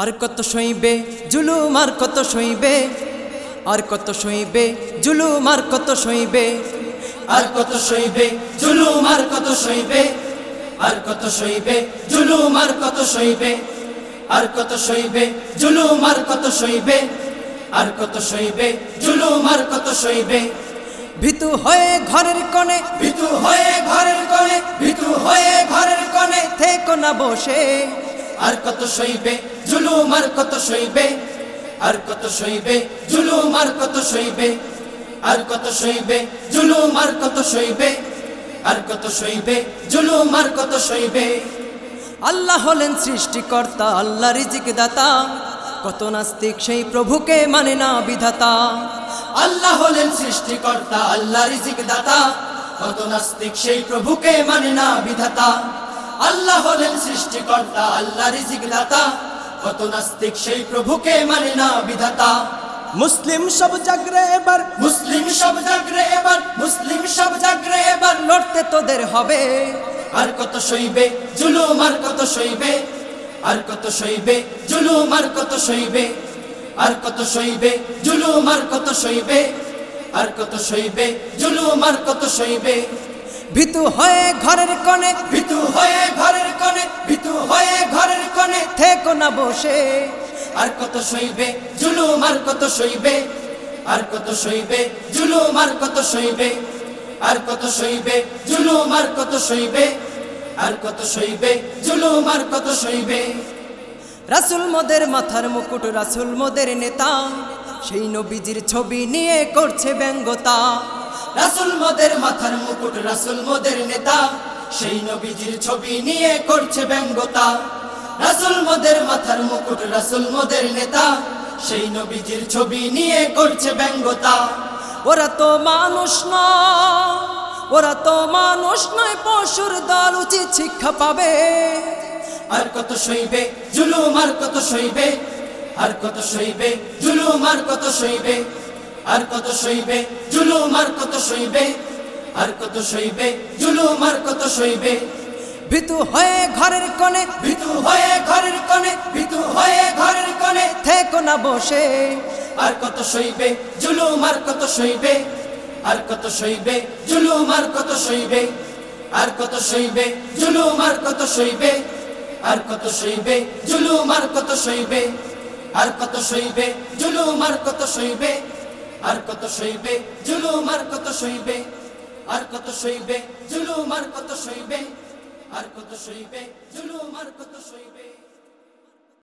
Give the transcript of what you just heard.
আর কত সইবে জুলুম আর কত সইবে আর কত সইবে জুলুম আর কত সইবে আর কত সইবে জুলুম আর কত সইবে আর কত সইবে জুলুম আর কত সইবে আর কত সইবে জুলুম আর কত সইবে আর কত সইবে জুলুম আর কত সইবে ভীতু হয়ে ঘরের কোণে ভিতু হয়ে ঘরের কোণে ভিতু হয়ে ঘরের কোণে থেকো না বসে আর কত সইবে? জুলুম আর কত সইবে? আর কত সইবে? জুলুম আর কত সইবে? আর কত সইবে? জুলুম আর কত সইবে? আর কত সইবে? জুলুম আর কত সইবে? আল্লাহ হলেন সৃষ্টিকর্তা আল্লাহ রিজিক দাতা কত নাস্তিক সেই প্রভুকে মানে না বিধাতা। আল্লাহ হলেন সৃষ্টিকর্তা আল্লাহ রিজিক দাতা কত নাস্তিক সেই প্রভুকে মানে না বিধাতা। আল্লাহ হলেন সৃষ্টিকর্তা আল্লাহ রিজিক দাতা কত নাস্তিক সেই প্রভুকে মানে না বিধাতা। মুসলিম সব জাগরে এবার। মুসলিম সব জাগরে এবার মুসলিম সব জাগরে এবার। লড়তে তোদের হবে। আর কত সইবে জুলুম আর কত সইবে। আর কত সইবে জুলুম আর কত সইবে। আর কত সইবে জুলুম আর কত সইবে। আর কত সইবে জুলুম আর কত সইবে। ভীতু হয়ে ঘরের কোণে ভিতু হয়ে ঘরের কোণে ভিতু হয়ে ঘরের কোণে। থেকো না বসে। আর কত সইবে জুলুম আর কত সইবে আর কত সইবে জুলুম আর কত সইবে আর কত সইবে জুলুম আর কত সইবে আর কত সইবে জুলুম আর কত সইবে। রাসুল মোদের মাথার মুকুট রাসুল মোদের নেতা সেই নবীজির ছবি নিয়ে করছে ব্যঙ্গতা। মোদের মাথার মুকুট, রাসুল মোদের নেতা। সেই নবীজির ছবি নিয়ে করছে ব্যঙ্গতা। রাসুল মোদের মাথার মুকুট, রাসুল মোদের নেতা। সেই নবীজির ছবি নিয়ে করছে ব্যঙ্গতা। ওরা তো মানুষ নয়, ওরা তো মানুষ নয়, পশুর দল উচিত শিক্ষা পাবে। আর কত সইবে জুলুম, আর কত সইবে, আর কত সইবে জুলুম, আর কত সইবে আর কত সইবে জুলুম আর কত সইবে আর কত সইবে জুলুম আর কত সইবে ভীতু হয়ে ঘরের কোণে ভিতু হয়ে ঘরের কোণে ভিতু হয়ে ঘরের কোণে থেকো না বসে আর কত সইবে জুলুম আর কত সইবে আর কত সইবে জুলুম আর কত সইবে আর কত সইবে জুলুম আর কত সইবে আর কত সইবে জুলুম আর কত সইবে আর কত সইবে জুলুম আর কত সইবে আর কত সইবে? জুলুম আর কত সইবে? আর কত সইবে? জুলুম আর কত সইবে? আর কত সইবে? জুলুম আর কত সইবে?